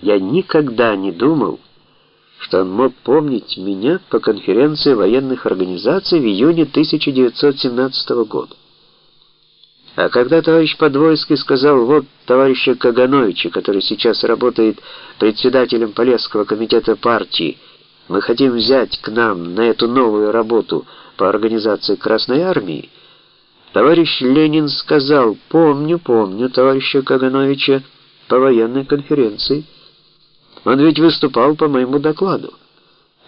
Я никогда не думал, что он мог помнить меня по конференции военных организаций в июне 1917 года. А когда товарищ Подвойский сказал, вот товарища Кагановича, который сейчас работает председателем Полесского комитета партии, мы хотим взять к нам на эту новую работу по организации Красной Армии, товарищ Ленин сказал, помню, помню товарища Кагановича по военной конференции, он ведь выступал по моему докладу.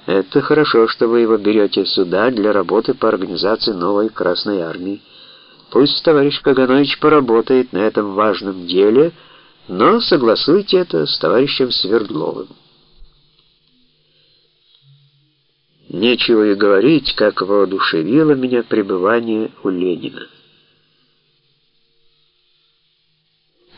Это хорошо, что вы его берете сюда для работы по организации новой Красной Армии. Пусть товарищ Каганович поработает на этом важном деле, но согласуйте это с товарищем Свердловым. Нечего и говорить, как воодушевило меня пребывание у Ленина.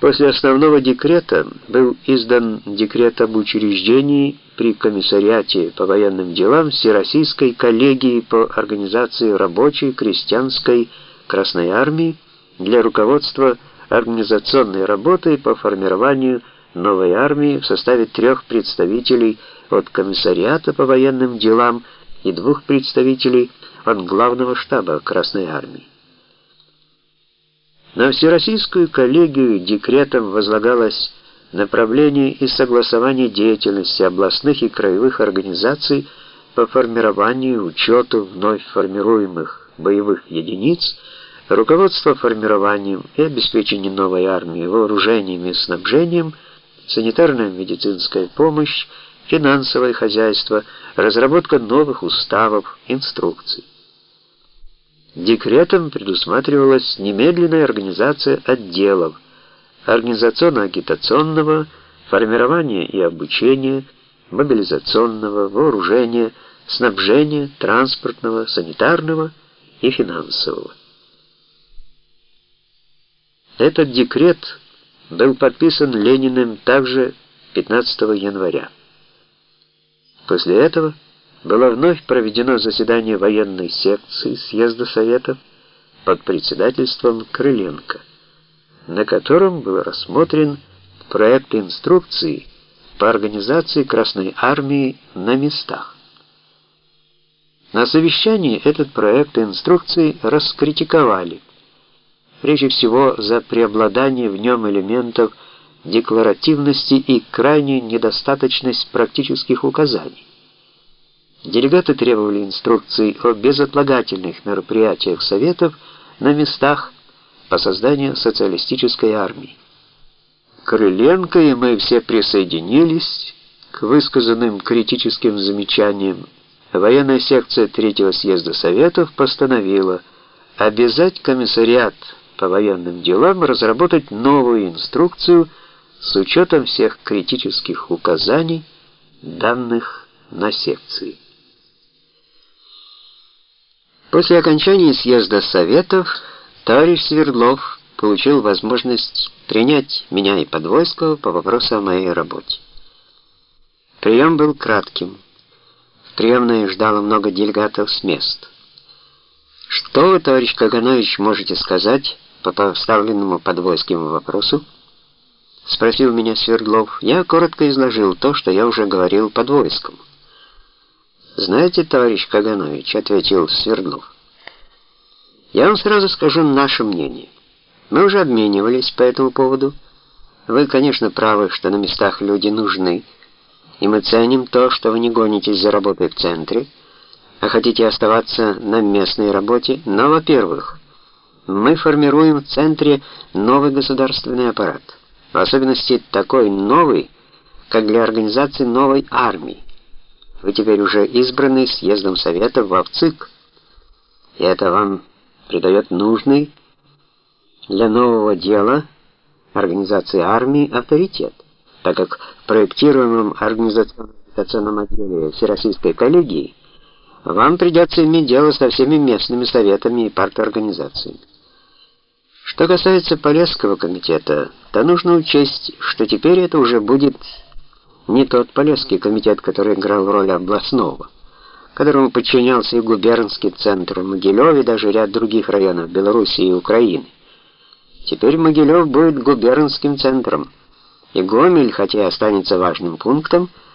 После основного декрета был издан декрет об учреждении при комиссариате по военным делам Всероссийской коллегии по организации рабочей, крестьянской, Красной армии для руководства организационной работой по формированию новой армии в составе трех представителей от комиссариата по военным делам и двух представителей от главного штаба Красной армии. На Всероссийскую коллегию декретом возлагалось направление и согласование деятельности областных и краевых организаций по формированию, учету вновь формируемых боевых единиц, руководство формированием и обеспечением новой армии вооружением и снабжением, санитарная медицинская помощь, финансовое хозяйство, разработка новых уставов, инструкций. Декретом предусматривалась немедленная организация отделов организационно-агитационного, формирования и обучения, мобилизационного, вооружения, снабжения, транспортного, санитарного и финансового. Этот декрет был подписан Лениным также 15 января. После этого было вновь проведено заседание военной секции съезда Советов под председательством Крыленко, на котором был рассмотрен проект инструкции по организации Красной Армии на местах. На совещании этот проект инструкции раскритиковали, прежде всего за преобладание в нем элементов декларативности и крайнюю недостаточность практических указаний. Делегаты требовали инструкций о безотлагательных мероприятиях Советов на местах по созданию социалистической армии. Крыленко и мы все присоединились к высказанным критическим замечаниям. Военная секция Третьего съезда Советов постановила обязать комиссариат по военным делам разработать новую инструкцию с учетом всех критических указаний, данных на секции. После окончания съезда Советов товарищ Свердлов получил возможность принять меня и Подвойского по вопросу о моей работе. Прием был кратким. В приемной ждало много делегатов с мест. Что вы, товарищ Каганович, можете сказать по поставленному Подвойским вопросу? Спросил меня Свердлов. Я коротко изложил то, что я уже говорил Подвойскому. «Знаете, товарищ Каганович», — ответил Свердлов, — «я вам сразу скажу наше мнение. Мы уже обменивались по этому поводу. Вы, конечно, правы, что на местах люди нужны, и мы ценим то, что вы не гонитесь за работой в центре, а хотите оставаться на местной работе, но, во-первых, мы формируем в центре новый государственный аппарат, в особенности такой новый, как для организации новой армии. Вы теперь уже избранный съездом Совета в ВЦИК, и это вам придает нужный для нового дела организации армии авторитет, так как в проектируемом организационном отделе Всероссийской коллегии вам придется иметь дело со всеми местными советами и парторганизациями. Что касается Полесского комитета, то нужно учесть, что теперь это уже будет не тот Полесский комитет, который играл роль областного, которому подчинялся и губернский центр Могилев и даже ряд других районов Белоруссии и Украины. Теперь Могилев будет губернским центром, и Гомель, хотя и останется важным пунктом,